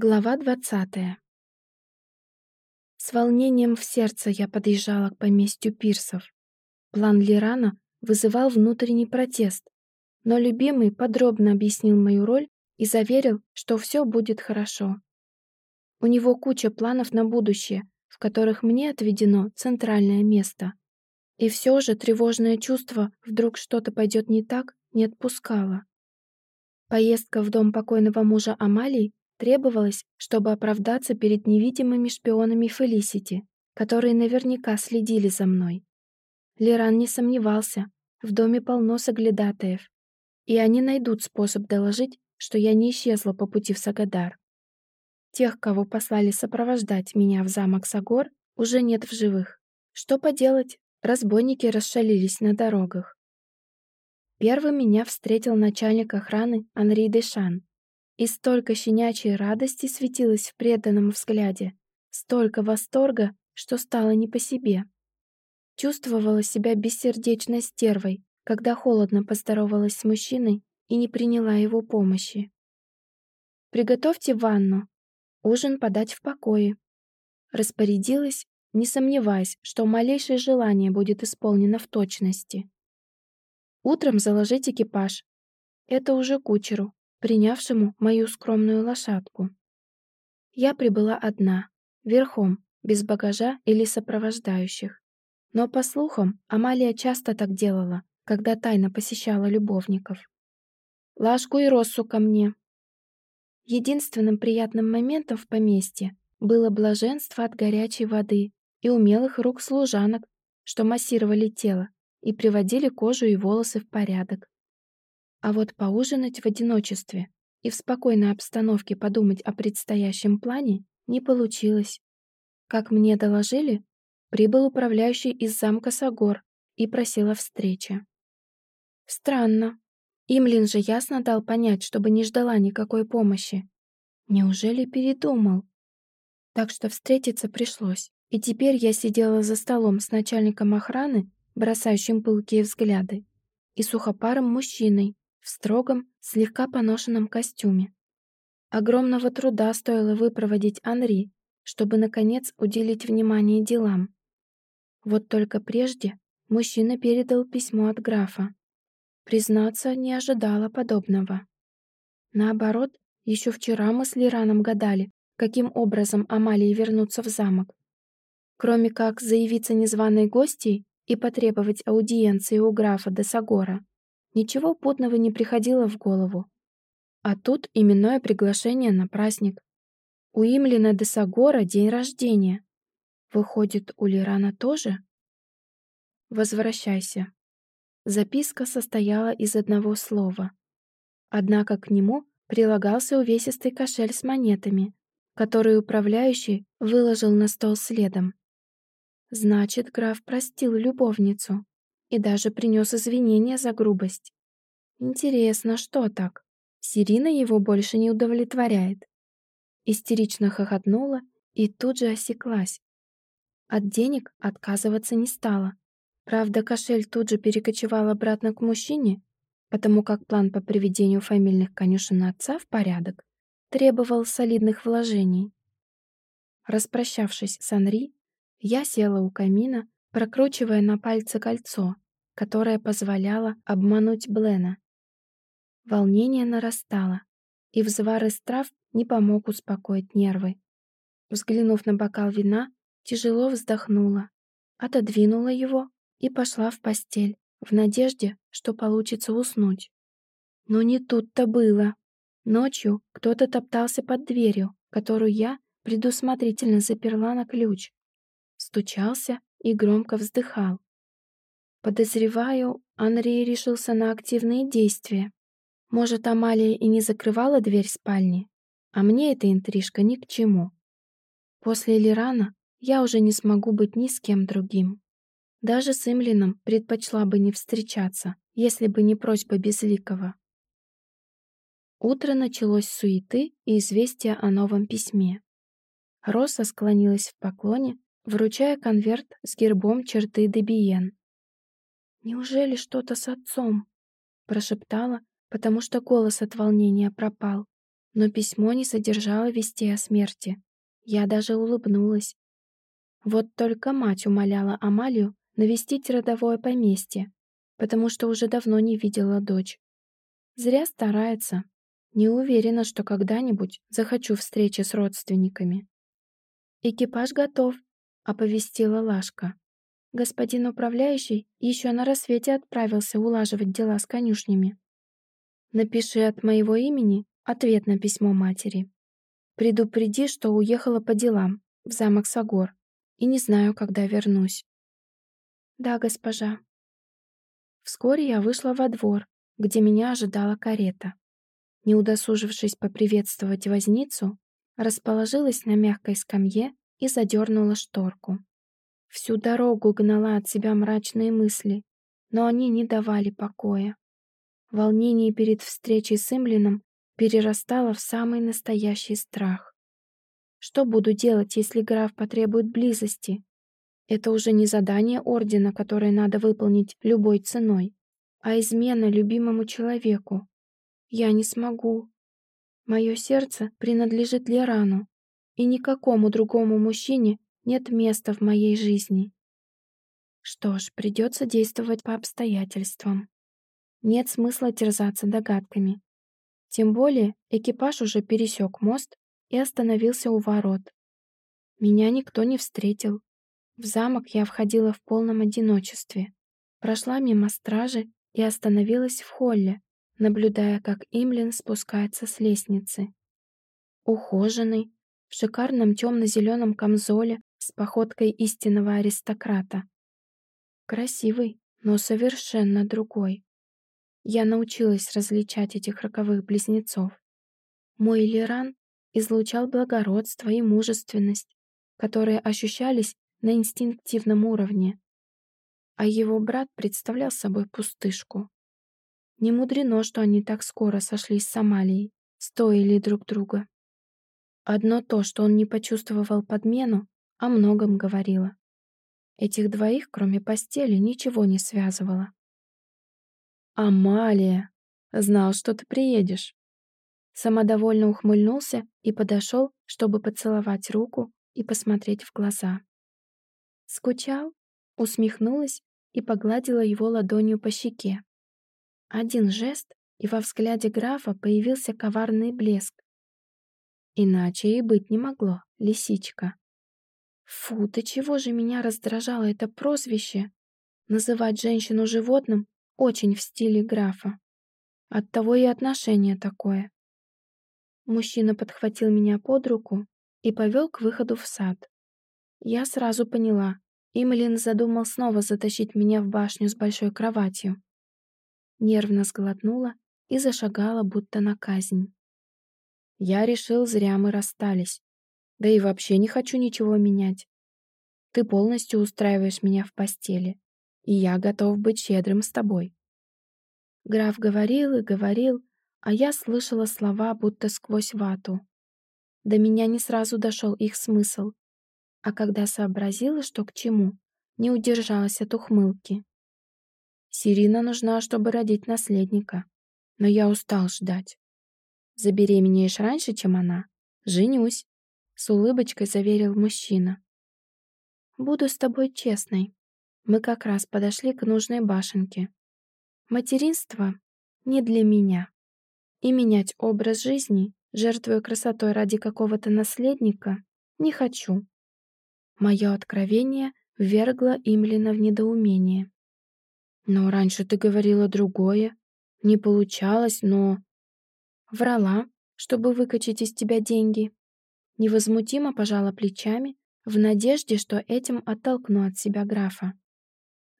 Глава двадцатая. С волнением в сердце я подъезжала к поместью пирсов. План Лирана вызывал внутренний протест, но любимый подробно объяснил мою роль и заверил, что все будет хорошо. У него куча планов на будущее, в которых мне отведено центральное место. И все же тревожное чувство, вдруг что-то пойдет не так, не отпускало. Поездка в дом покойного мужа Амалии требовалось, чтобы оправдаться перед невидимыми шпионами Фелисити, которые наверняка следили за мной. Леран не сомневался, в доме полно соглядатаев, и они найдут способ доложить, что я не исчезла по пути в Сагадар. Тех, кого послали сопровождать меня в замок Сагор, уже нет в живых. Что поделать, разбойники расшалились на дорогах. Первым меня встретил начальник охраны Анри Дешан, и столько щенячьей радости светилось в преданном взгляде, столько восторга, что стало не по себе. Чувствовала себя бессердечной стервой, когда холодно поздоровалась с мужчиной и не приняла его помощи. «Приготовьте ванну, ужин подать в покое». Распорядилась, не сомневаясь, что малейшее желание будет исполнено в точности. Утром заложить экипаж. Это уже кучеру, принявшему мою скромную лошадку. Я прибыла одна, верхом, без багажа или сопровождающих. Но, по слухам, Амалия часто так делала, когда тайно посещала любовников. «Лашку и Россу ко мне!» Единственным приятным моментом в поместье было блаженство от горячей воды и умелых рук служанок, что массировали тело и приводили кожу и волосы в порядок. А вот поужинать в одиночестве и в спокойной обстановке подумать о предстоящем плане не получилось. Как мне доложили, прибыл управляющий из замка Сагор и просил о встрече. Странно. Имлин же ясно дал понять, чтобы не ждала никакой помощи. Неужели передумал? Так что встретиться пришлось. И теперь я сидела за столом с начальником охраны, бросающим пылкие взгляды, и сухопарым мужчиной, в строгом, слегка поношенном костюме. Огромного труда стоило выпроводить Анри, чтобы, наконец, уделить внимание делам. Вот только прежде мужчина передал письмо от графа. Признаться, не ожидала подобного. Наоборот, еще вчера мы с Лираном гадали, каким образом Амалии вернуться в замок. Кроме как заявиться незваной гостьей и потребовать аудиенции у графа де Сагора, Ничего путного не приходило в голову. А тут именное приглашение на праздник. У Имлина де Сагора день рождения. Выходит, у Лирана тоже? Возвращайся. Записка состояла из одного слова. Однако к нему прилагался увесистый кошель с монетами, который управляющий выложил на стол следом. Значит, граф простил любовницу и даже принес извинения за грубость. Интересно, что так? Сирина его больше не удовлетворяет. Истерично хохотнула и тут же осеклась. От денег отказываться не стала. Правда, кошель тут же перекочевал обратно к мужчине, потому как план по приведению фамильных конюшен отца в порядок требовал солидных вложений. Распрощавшись с Анри, я села у камина прокручивая на пальце кольцо, которое позволяло обмануть Блена. Волнение нарастало, и взвар из трав не помог успокоить нервы. Взглянув на бокал вина, тяжело вздохнула, отодвинула его и пошла в постель, в надежде, что получится уснуть. Но не тут-то было. Ночью кто-то топтался под дверью, которую я предусмотрительно заперла на ключ. Стучался и громко вздыхал. Подозреваю, Анри решился на активные действия. Может, Амалия и не закрывала дверь спальни, а мне эта интрижка ни к чему. После Лирана я уже не смогу быть ни с кем другим. Даже с Имлином предпочла бы не встречаться, если бы не просьба Безликого. Утро началось с суеты и известия о новом письме. Роса склонилась в поклоне вручая конверт с гербом черты Дебиен. «Неужели что-то с отцом?» — прошептала, потому что голос от волнения пропал. Но письмо не содержало вестей о смерти. Я даже улыбнулась. Вот только мать умоляла Амалию навестить родовое поместье, потому что уже давно не видела дочь. Зря старается. Не уверена, что когда-нибудь захочу встречи с родственниками. «Экипаж готов», — оповестила Лашка. Господин управляющий еще на рассвете отправился улаживать дела с конюшнями. Напиши от моего имени ответ на письмо матери. Предупреди, что уехала по делам в замок Сагор и не знаю, когда вернусь. Да, госпожа. Вскоре я вышла во двор, где меня ожидала карета. Не удосужившись поприветствовать возницу, расположилась на мягкой скамье и задернула шторку. Всю дорогу гнала от себя мрачные мысли, но они не давали покоя. Волнение перед встречей с Имлином перерастало в самый настоящий страх. Что буду делать, если граф потребует близости? Это уже не задание ордена, которое надо выполнить любой ценой, а измена любимому человеку. Я не смогу. Мое сердце принадлежит Лерану, и никакому другому мужчине нет места в моей жизни. Что ж, придется действовать по обстоятельствам. Нет смысла терзаться догадками. Тем более экипаж уже пересек мост и остановился у ворот. Меня никто не встретил. В замок я входила в полном одиночестве. Прошла мимо стражи и остановилась в холле, наблюдая, как Имлин спускается с лестницы. Ухоженный, в шикарном темно-зеленом камзоле с походкой истинного аристократа. Красивый, но совершенно другой. Я научилась различать этих роковых близнецов. Мой Лиран излучал благородство и мужественность, которые ощущались на инстинктивном уровне, а его брат представлял собой пустышку. Не мудрено, что они так скоро сошлись с Амалией, стоили друг друга. Одно то, что он не почувствовал подмену, о многом говорило. Этих двоих, кроме постели, ничего не связывало. «Амалия! Знал, что ты приедешь!» Самодовольно ухмыльнулся и подошел, чтобы поцеловать руку и посмотреть в глаза. «Скучал?» Усмехнулась и погладила его ладонью по щеке. Один жест, и во взгляде графа появился коварный блеск. Иначе и быть не могло, лисичка. Фу, ты чего же меня раздражало это прозвище? Называть женщину животным очень в стиле графа. Оттого и отношение такое. Мужчина подхватил меня под руку и повел к выходу в сад. Я сразу поняла, Имлин задумал снова затащить меня в башню с большой кроватью. Нервно сглотнула и зашагала, будто на казнь. Я решил, зря мы расстались. Да и вообще не хочу ничего менять. Ты полностью устраиваешь меня в постели и я готов быть щедрым с тобой». Граф говорил и говорил, а я слышала слова, будто сквозь вату. До меня не сразу дошел их смысл, а когда сообразила, что к чему, не удержалась от ухмылки. Сирина нужна, чтобы родить наследника, но я устал ждать. Забеременеешь раньше, чем она? Женюсь, с улыбочкой заверил мужчина. Буду с тобой честной мы как раз подошли к нужной башенке. Материнство не для меня. И менять образ жизни, жертвуя красотой ради какого-то наследника, не хочу. Мое откровение ввергло Имлина в недоумение. «Но раньше ты говорила другое. Не получалось, но...» Врала, чтобы выкачать из тебя деньги. Невозмутимо пожала плечами, в надежде, что этим оттолкну от себя графа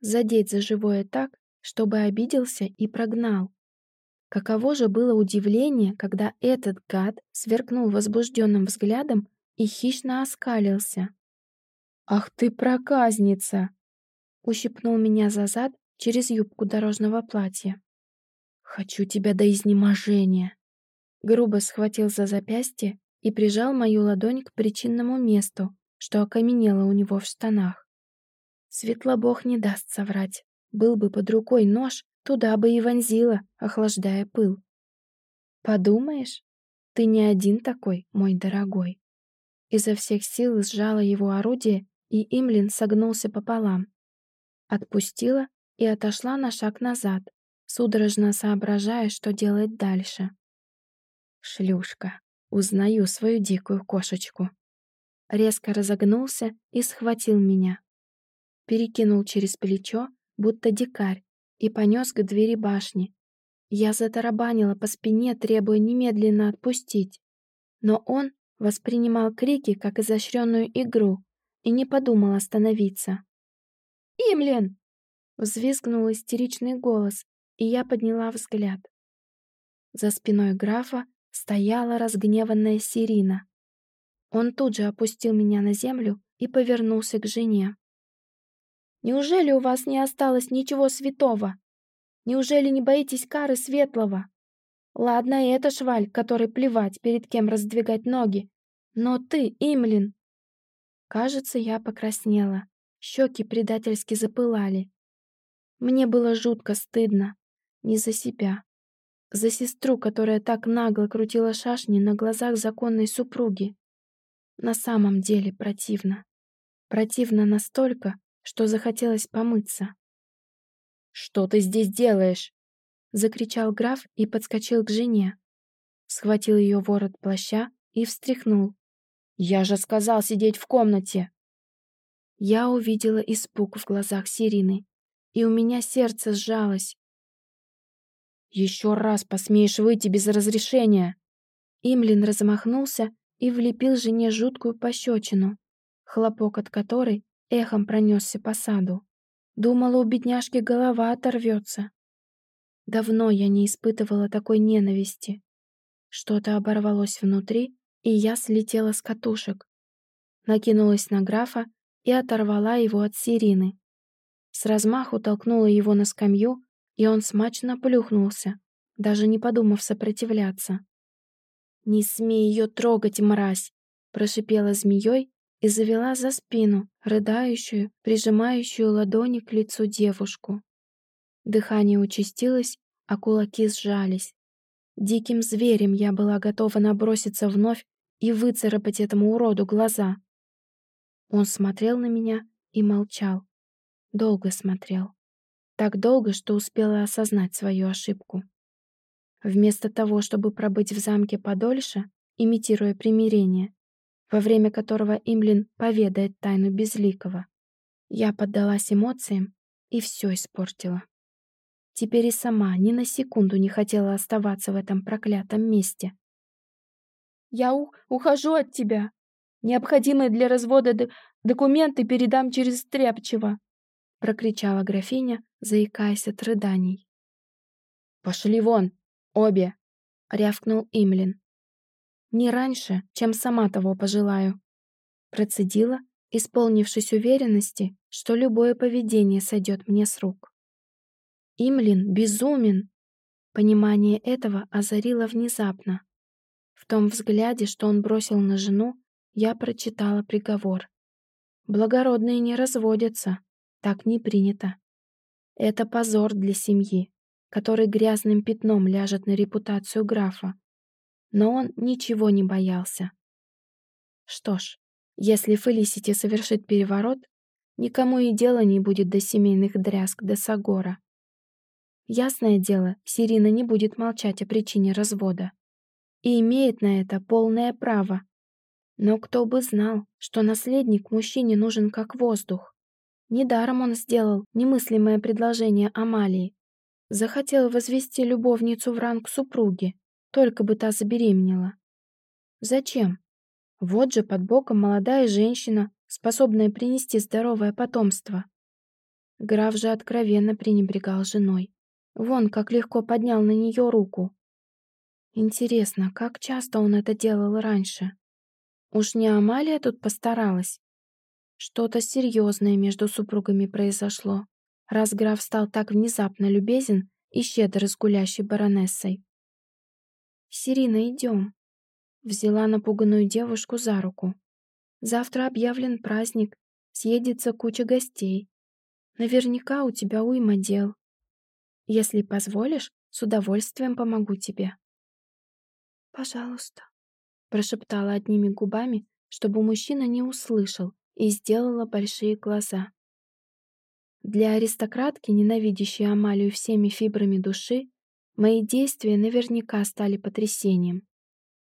задеть за живое так, чтобы обиделся и прогнал. Каково же было удивление, когда этот гад сверкнул возбужденным взглядом и хищно оскалился. «Ах ты проказница!» Ущипнул меня за зад через юбку дорожного платья. «Хочу тебя до изнеможения!» Грубо схватил за запястье и прижал мою ладонь к причинному месту, что окаменело у него в штанах. Светлобог не даст соврать. Был бы под рукой нож, туда бы и вонзила, охлаждая пыл. Подумаешь, Ты не один такой, мой дорогой. Изо всех сил сжала его орудие, и Имлин согнулся пополам. Отпустила и отошла на шаг назад, судорожно соображая, что делать дальше. Шлюшка. Узнаю свою дикую кошечку. Резко разогнулся и схватил меня. Перекинул через плечо, будто дикарь, и понес к двери башни. Я затарабанила по спине, требуя немедленно отпустить. Но он воспринимал крики как изощренную игру и не подумал остановиться. «Имлен!» — взвизгнул истеричный голос, и я подняла взгляд. За спиной графа стояла разгневанная Сирина. Он тут же опустил меня на землю и повернулся к жене. «Неужели у вас не осталось ничего святого? Неужели не боитесь кары светлого? Ладно, и это шваль, который плевать, перед кем раздвигать ноги. Но ты, Имлин!» Кажется, я покраснела. Щеки предательски запылали. Мне было жутко стыдно. Не за себя. За сестру, которая так нагло крутила шашни на глазах законной супруги. На самом деле противно. Противно настолько, что захотелось помыться. «Что ты здесь делаешь?» — закричал граф и подскочил к жене. Схватил ее ворот плаща и встряхнул. «Я же сказал сидеть в комнате!» Я увидела испуг в глазах Сирины, и у меня сердце сжалось. «Еще раз посмеешь выйти без разрешения!» Имлин размахнулся и влепил жене жуткую пощечину, хлопок от которой эхом пронесся по саду. Думала, у бедняжки голова оторвется. Давно я не испытывала такой ненависти. Что-то оборвалось внутри, и я слетела с катушек. Накинулась на графа и оторвала его от Сирины. С размаху толкнула его на скамью, и он смачно плюхнулся, даже не подумав сопротивляться. «Не смей ее трогать, мразь!» прошипела змеей и завела за спину рыдающую, прижимающую ладони к лицу девушку. Дыхание участилось, а кулаки сжались. Диким зверем я была готова наброситься вновь и выцарапать этому уроду глаза. Он смотрел на меня и молчал. Долго смотрел. Так долго, что успела осознать свою ошибку. Вместо того, чтобы пробыть в замке подольше, имитируя примирение, во время которого Имлин поведает тайну Безликого, я поддалась эмоциям и все испортила. Теперь и сама ни на секунду не хотела оставаться в этом проклятом месте. «Я у ухожу от тебя. Необходимые для развода документы передам через Стряпчева», прокричала графиня, заикаясь от рыданий. «Пошли вон, обе!» — рявкнул Имлин. «Не раньше, чем сама того пожелаю», — процедила, исполнившись уверенности, что любое поведение сойдет мне с рук. Имлин безумен! Понимание этого озарило внезапно. В том взгляде, что он бросил на жену, я прочитала приговор. Благородные не разводятся, так не принято. Это позор для семьи, который грязным пятном ляжет на репутацию графа. Но он ничего не боялся. Что ж, если Фелисити совершит переворот, никому и дела не будет до семейных дрязг до Сагора. Ясное дело, Сирина не будет молчать о причине развода. И имеет на это полное право. Но кто бы знал, что наследник мужчине нужен как воздух. Недаром он сделал немыслимое предложение Амалии. Захотел возвести любовницу в ранг супруги, только бы та забеременела. Зачем? Вот же под боком молодая женщина, способная принести здоровое потомство. Граф же откровенно пренебрегал женой. Вон как легко поднял на нее руку. Интересно, как часто он это делал раньше? Уж не Амалия тут постаралась? Что-то серьезное между супругами произошло, раз граф стал так внезапно любезен и щедр с гулящей баронессой. «Сирина, идем», — взяла напуганную девушку за руку. «Завтра объявлен праздник, съедется куча гостей. Наверняка у тебя уйма дел. Если позволишь, с удовольствием помогу тебе». «Пожалуйста», — прошептала одними губами, чтобы мужчина не услышал, и сделала большие глаза. Для аристократки, ненавидящей Амалию всеми фибрами души, мои действия наверняка стали потрясением.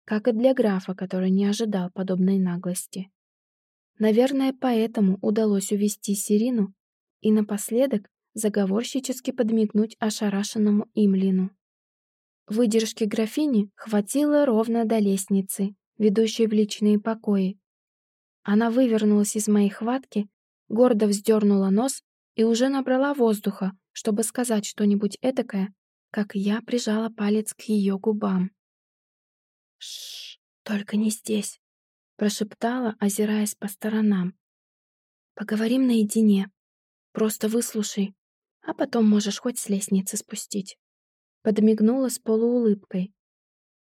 Как и для графа, который не ожидал подобной наглости. Наверное, поэтому удалось увести Сирину и напоследок заговорщически подмигнуть ошарашенному Имлину. Выдержки графини хватило ровно до лестницы, ведущей в личные покои. Она вывернулась из моей хватки, гордо вздернула нос и уже набрала воздуха, чтобы сказать что-нибудь этакое, как я прижала палец к ее губам. «Шш, только не здесь», — прошептала, озираясь по сторонам. «Поговорим наедине. Просто выслушай, а потом можешь хоть с лестницы спустить». Подмигнула с полуулыбкой.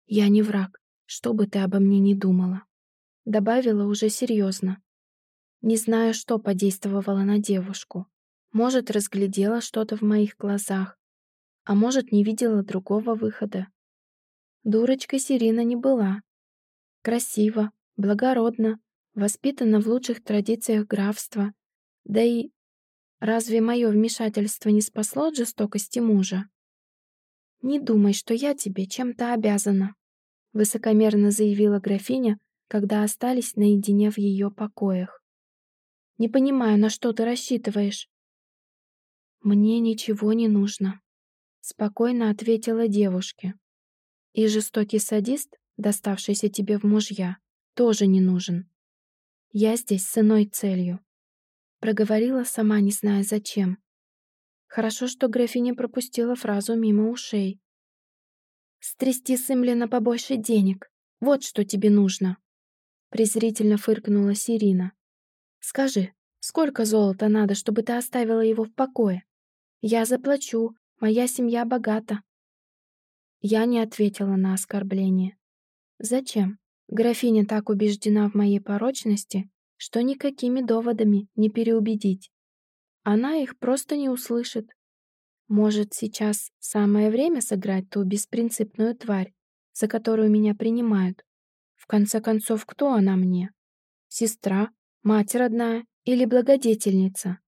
«Я не враг, что бы ты обо мне ни думала». Добавила уже серьезно. Не знаю, что подействовало на девушку. Может, разглядела что-то в моих глазах, а может, не видела другого выхода. Дурочкой Сирина не была. Красиво, благородно, воспитана в лучших традициях графства. Да и разве мое вмешательство не спасло от жестокости мужа? «Не думай, что я тебе чем-то обязана», — высокомерно заявила графиня, когда остались наедине в ее покоях. «Не понимаю, на что ты рассчитываешь?» «Мне ничего не нужно», — спокойно ответила девушке. «И жестокий садист, доставшийся тебе в мужья, тоже не нужен. Я здесь с иной целью», — проговорила сама, не зная зачем. Хорошо, что графиня пропустила фразу мимо ушей. «Стрясти с Имлина побольше денег. Вот что тебе нужно», — презрительно фыркнула Сирина. «Скажи, сколько золота надо, чтобы ты оставила его в покое? Я заплачу, моя семья богата». Я не ответила на оскорбление. Зачем? Графиня так убеждена в моей порочности, что никакими доводами не переубедить. Она их просто не услышит. Может, сейчас самое время сыграть ту беспринципную тварь, за которую меня принимают? Конце концов, кто она мне? Сестра, мать родная или благодетельница?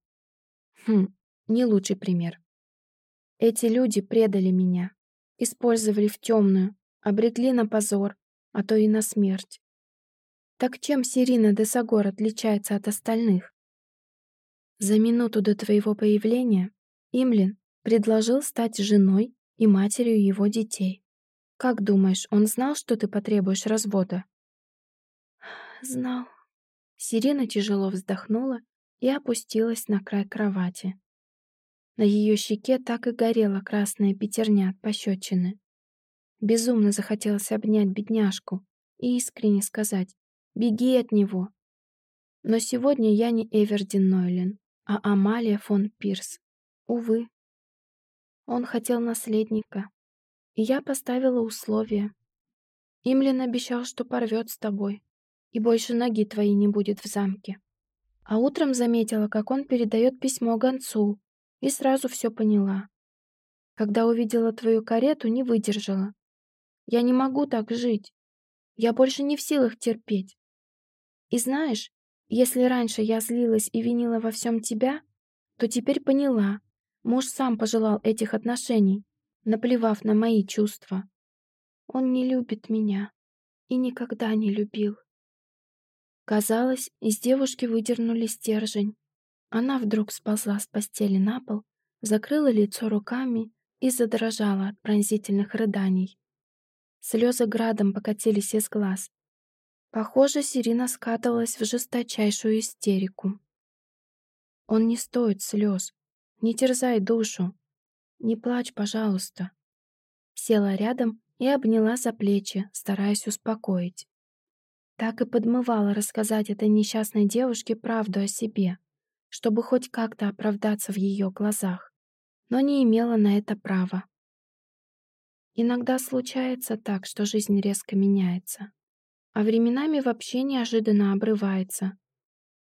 Хм, не лучший пример. Эти люди предали меня, использовали в темную, обрекли на позор, а то и на смерть. Так чем Сирина де Сагор отличается от остальных? За минуту до твоего появления Имлин предложил стать женой и матерью его детей. Как думаешь, он знал, что ты потребуешь развода? Знал. Сирена тяжело вздохнула и опустилась на край кровати. На ее щеке так и горела красная пятерня от пощечины. Безумно захотелось обнять бедняжку и искренне сказать «Беги от него!». Но сегодня я не Эвердин Нойлен, а Амалия фон Пирс. Увы. Он хотел наследника, и я поставила условия. Имлин обещал, что порвет с тобой, и больше ноги твоей не будет в замке. А утром заметила, как он передает письмо гонцу, и сразу все поняла. Когда увидела твою карету, не выдержала. Я не могу так жить. Я больше не в силах терпеть. И знаешь, если раньше я злилась и винила во всем тебя, то теперь поняла. Муж сам пожелал этих отношений, наплевав на мои чувства. Он не любит меня и никогда не любил. Казалось, из девушки выдернули стержень. Она вдруг сползла с постели на пол, закрыла лицо руками и задрожала от пронзительных рыданий. Слезы градом покатились из глаз, Похоже, Сирина скатывалась в жесточайшую истерику. Он не стоит слез. Не терзай душу. Не плачь, пожалуйста. Села рядом и обняла за плечи, стараясь успокоить. Так и подмывала рассказать этой несчастной девушке правду о себе, чтобы хоть как-то оправдаться в ее глазах, но не имела на это права. Иногда случается так, что жизнь резко меняется а временами вообще неожиданно обрывается.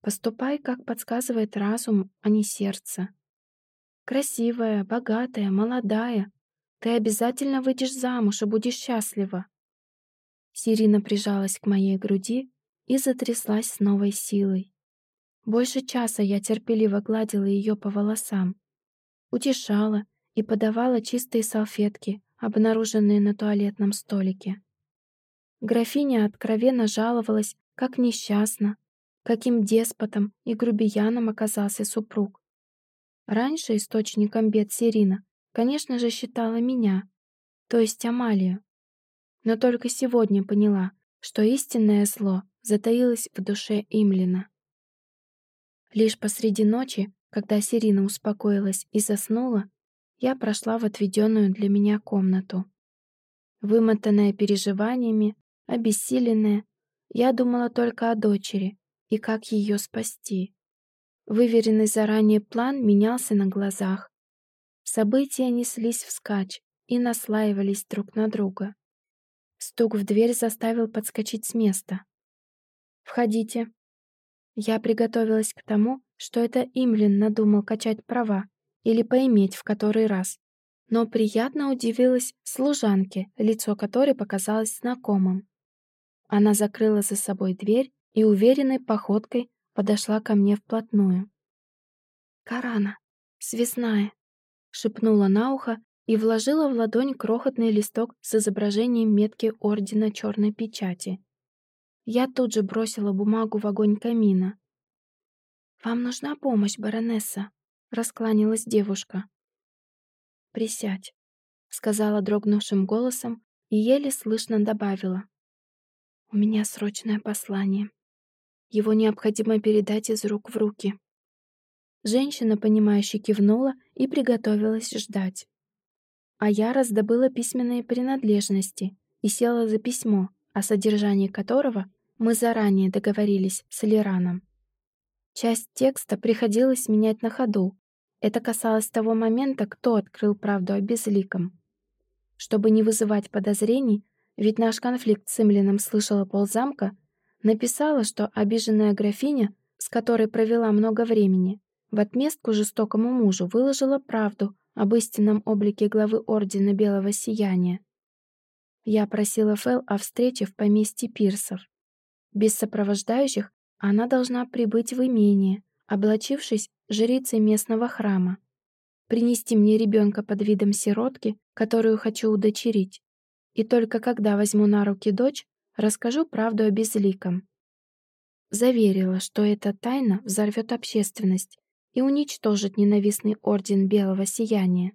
Поступай, как подсказывает разум, а не сердце. Красивая, богатая, молодая. Ты обязательно выйдешь замуж и будешь счастлива. Сирина прижалась к моей груди и затряслась с новой силой. Больше часа я терпеливо гладила ее по волосам, утешала и подавала чистые салфетки, обнаруженные на туалетном столике. Графиня откровенно жаловалась, как несчастна, каким деспотом и грубияном оказался супруг. Раньше источником бед Сирина, конечно же, считала меня, то есть Амалию. Но только сегодня поняла, что истинное зло затаилось в душе Имлина. Лишь посреди ночи, когда Сирина успокоилась и заснула, я прошла в отведенную для меня комнату. Вымотанная переживаниями, обессиленная, я думала только о дочери и как ее спасти. Выверенный заранее план менялся на глазах. События неслись вскачь и наслаивались друг на друга. Стук в дверь заставил подскочить с места. «Входите». Я приготовилась к тому, что это Имлин надумал качать права или поиметь в который раз. Но приятно удивилась служанке, лицо которой показалось знакомым. Она закрыла за собой дверь и уверенной походкой подошла ко мне вплотную. «Карана, связная», — шепнула на ухо и вложила в ладонь крохотный листок с изображением метки Ордена Черной Печати. Я тут же бросила бумагу в огонь камина. «Вам нужна помощь, баронесса?» — раскланялась девушка. «Присядь», — сказала дрогнувшим голосом и еле слышно добавила. «У меня срочное послание». Его необходимо передать из рук в руки. Женщина, понимающе кивнула и приготовилась ждать. А я раздобыла письменные принадлежности и села за письмо, о содержании которого мы заранее договорились с Лираном. Часть текста приходилось менять на ходу. Это касалось того момента, кто открыл правду о Безликом. Чтобы не вызывать подозрений, ведь наш конфликт с Имлином слышала ползамка, Написала, что обиженная графиня, с которой провела много времени, в отместку жестокому мужу выложила правду об истинном облике главы Ордена Белого Сияния. Я просила Фэл о встрече в поместье Пирсов. Без сопровождающих она должна прибыть в имение, облачившись жрицей местного храма, принести мне ребенка под видом сиротки, которую хочу удочерить. И только когда возьму на руки дочь, Расскажу правду о Безликом. Заверила, что эта тайна взорвет общественность и уничтожит ненавистный Орден Белого Сияния.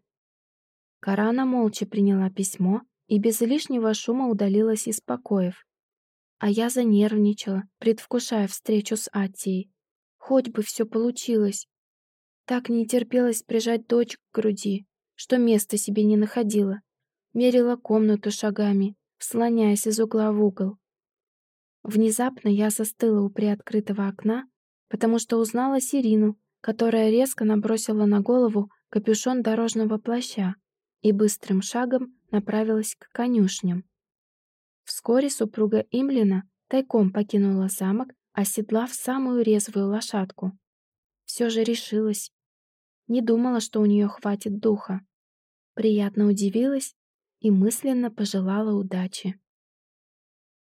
Карана молча приняла письмо и без лишнего шума удалилась из покоев. А я занервничала, предвкушая встречу с Атией. Хоть бы все получилось. Так не терпелось прижать дочь к груди, что места себе не находила. Мерила комнату шагами, слоняясь из угла в угол. Внезапно я застыла у приоткрытого окна, потому что узнала Сирину, которая резко набросила на голову капюшон дорожного плаща и быстрым шагом направилась к конюшням. Вскоре супруга Имлина тайком покинула замок, оседлав самую резвую лошадку. Все же решилась. Не думала, что у нее хватит духа. Приятно удивилась и мысленно пожелала удачи.